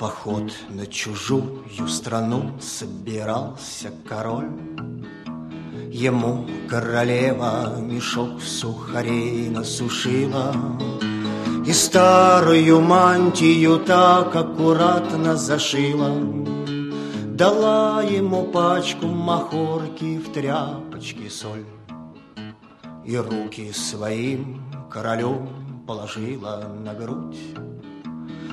поход на чужую страну собирался король. Ему королева мешок сухарей насушила И старую мантию так аккуратно зашила Дала ему пачку махорки в тряпочке соль И руки своим королем положила на грудь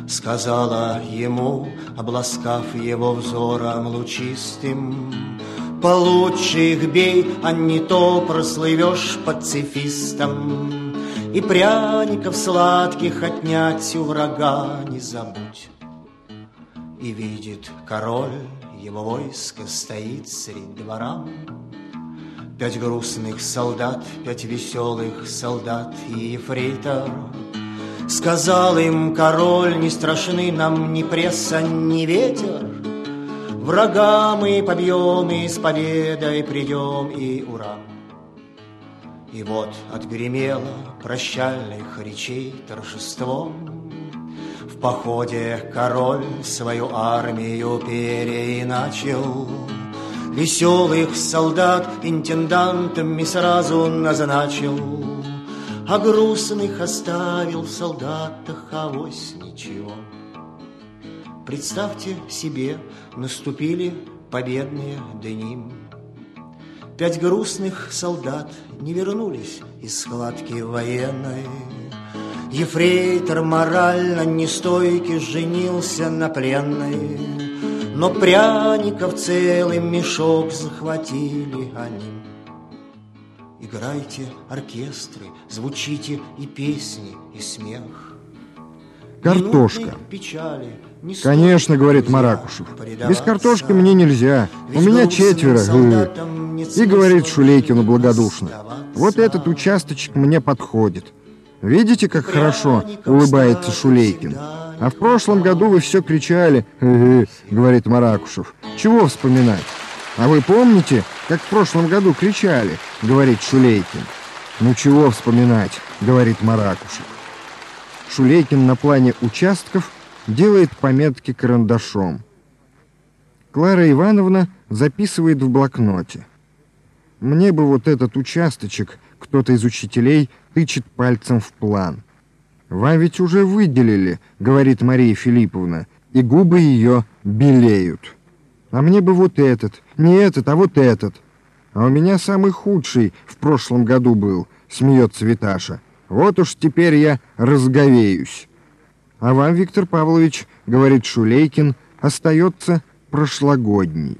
Сказала ему, обласкав его взором лучистым, Получше их бей, а не то прослывешь пацифистом. И пряников сладких отнять у врага не забудь. И видит король, его войско стоит средь двора. Пять грустных солдат, пять веселых солдат и ефрейтор — Сказал им король, не страшны нам ни пресса, ни ветер. Врага мы побьем и с победой придем, и ура. И вот отгремело прощальных речей торжеством. В походе король свою армию переиначил. Веселых солдат интендантами сразу назначил. А грустных оставил в солдатах авось ничего. Представьте себе, наступили победные дни. Пять грустных солдат не вернулись из схватки военной. Ефрейтор морально нестойкий женился на пленной, Но пряников целый мешок захватили они. Играйте оркестры, звучите и песни, и смех. Картошка. Конечно, говорит Маракушев. Без картошки мне нельзя. У меня четверо. И говорит Шулейкину благодушно. Вот этот участочек мне подходит. Видите, как хорошо улыбается Шулейкин? А в прошлом году вы все кричали, говорит Маракушев. Чего вспоминать? А вы помните, как в прошлом году кричали, говорит Шулейкин. Ну чего вспоминать, говорит Маракушев. Шулейкин на плане участков делает пометки карандашом. Клара Ивановна записывает в блокноте. Мне бы вот этот участочек, кто-то из учителей тычет пальцем в план. «Вам ведь уже выделили», — говорит Мария Филипповна, и губы ее белеют. А мне бы вот этот, не этот, а вот этот. А у меня самый худший в прошлом году был, смеется Виташа. Вот уж теперь я разговеюсь. А вам, Виктор Павлович, говорит Шулейкин, остается прошлогодний.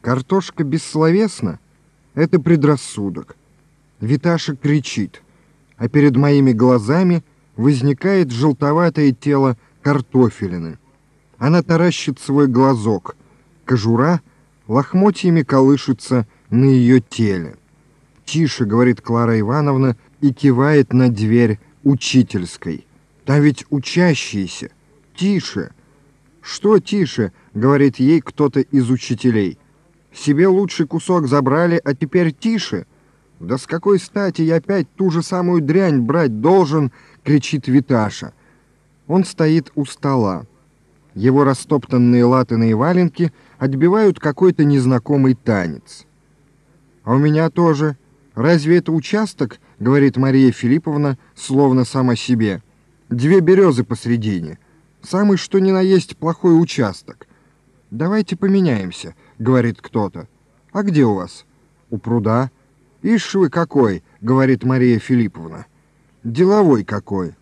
Картошка бессловесна — это предрассудок. Виташа кричит, а перед моими глазами возникает желтоватое тело картофелины — она таращит свой глазок. Кожура лохмотьями колышется на ее теле. «Тише», — говорит Клара Ивановна и кивает на дверь учительской. «Там ведь учащиеся. Тише». «Что тише?» — говорит ей кто-то из учителей. «Себе лучший кусок забрали, а теперь тише». «Да с какой стати я опять ту же самую дрянь брать должен?» — кричит Виташа. Он стоит у стола. Его растоптанные латаные валенки отбивают какой-то незнакомый танец. «А у меня тоже. Разве это участок?» — говорит Мария Филипповна, словно сама себе. «Две березы посредине. Самый что ни на есть плохой участок. Давайте поменяемся», — говорит кто-то. «А где у вас?» «У пруда». «Ишь вы какой!» — говорит Мария Филипповна. «Деловой какой!»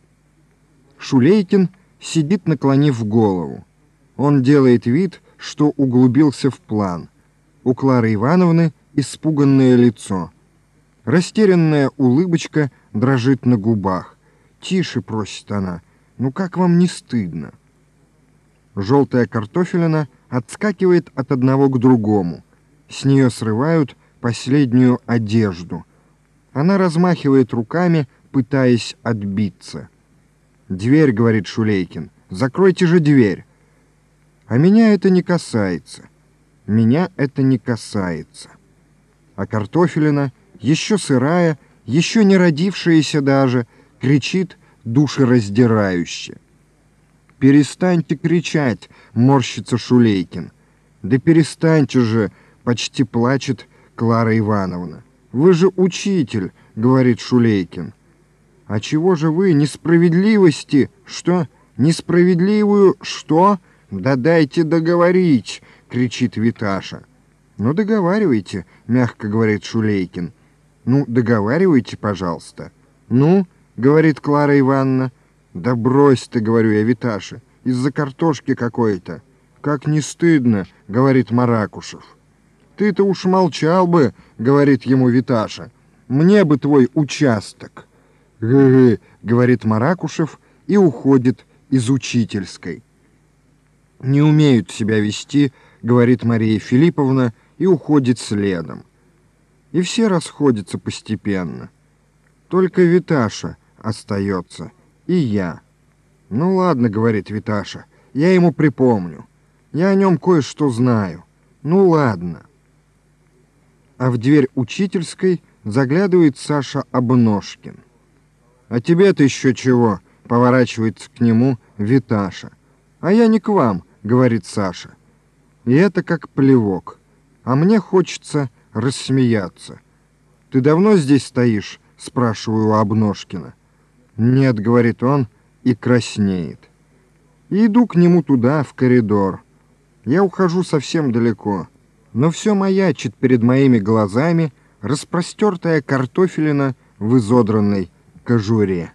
Шулейкин сидит, наклонив голову. Он делает вид, что углубился в план. У Клары Ивановны испуганное лицо. Растерянная улыбочка дрожит на губах. «Тише», — просит она, — «ну как вам не стыдно?» Желтая картофелина отскакивает от одного к другому. С нее срывают последнюю одежду. Она размахивает руками, пытаясь отбиться. «Дверь», — говорит Шулейкин, — «закройте же дверь». А меня это не касается. Меня это не касается. А картофелина, еще сырая, еще не родившаяся даже, кричит душераздирающе. перестаньте кричать!» — морщится Шулейкин. «Да перестаньте же!» — почти плачет Клара Ивановна. «Вы же учитель!» — говорит Шулейкин. «А чего же вы несправедливости? Что? Несправедливую что? Да дайте договорить!» — кричит Виташа. «Ну, договаривайте», — мягко говорит Шулейкин. «Ну, договаривайте, пожалуйста». «Ну», — говорит Клара Ивановна. «Да брось ты, — говорю я Виташе, — из-за картошки какой-то». «Как не стыдно», — говорит Маракушев. «Ты-то уж молчал бы», — говорит ему Виташа. «Мне бы твой участок». «Гы-гы», — говорит Маракушев и уходит из учительской. «Не умеют себя вести», — говорит Мария Филипповна, — и уходит следом. И все расходятся постепенно. Только Виташа остается, и я. «Ну ладно», — говорит Виташа, — «я ему припомню. Я о нем кое-что знаю. Ну ладно». А в дверь учительской заглядывает Саша Обножкин. «А тебе-то еще чего?» — поворачивается к нему Виташа. «А я не к вам», — говорит Саша. И это как плевок а мне хочется рассмеяться. «Ты давно здесь стоишь?» — спрашиваю у Обножкина. «Нет», — говорит он и краснеет. И иду к нему туда, в коридор. Я ухожу совсем далеко, но все маячит перед моими глазами распростертая картофелина в изодранной кожуре.